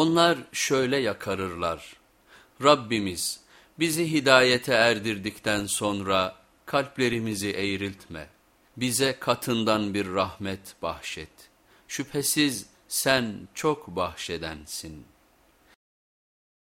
Onlar şöyle yakarırlar. Rabbimiz bizi hidayete erdirdikten sonra kalplerimizi eğriltme. Bize katından bir rahmet bahşet. Şüphesiz sen çok bahşedensin.''